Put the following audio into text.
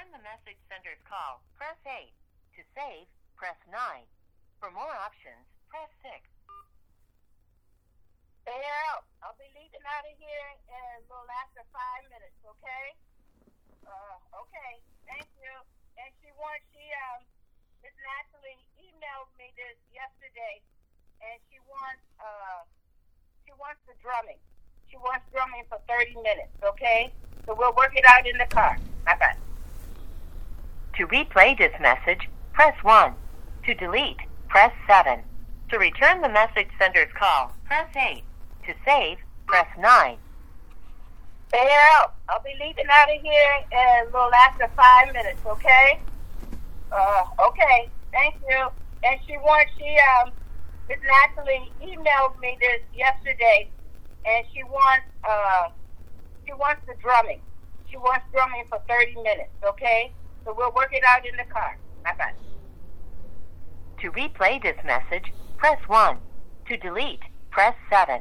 return the message sender's call, press 8. To save, press 9. For more options, press 6. Well, I'll be leaving out of here in a little after five minutes, okay? Uh, okay, thank you. And she wants, she, um, Miss Natalie emailed me this yesterday, and she wants, uh, she wants the drumming. She wants drumming for 30 minutes, okay? So we'll work it out in the car. Bye-bye. To replay this message, press 1. To delete, press 7. To return the message sender's call, press 8. To save, press 9. Well, I'll be leaving out of here in a little after five minutes, okay? Uh, okay, thank you. And she wants, she, um, Miss Natalie emailed me this yesterday, and she wants, uh, she wants the drumming. She wants drumming for 30 minutes, okay? So we'll work it out in the car. Bye-bye. To replay this message, press 1. To delete, press 7.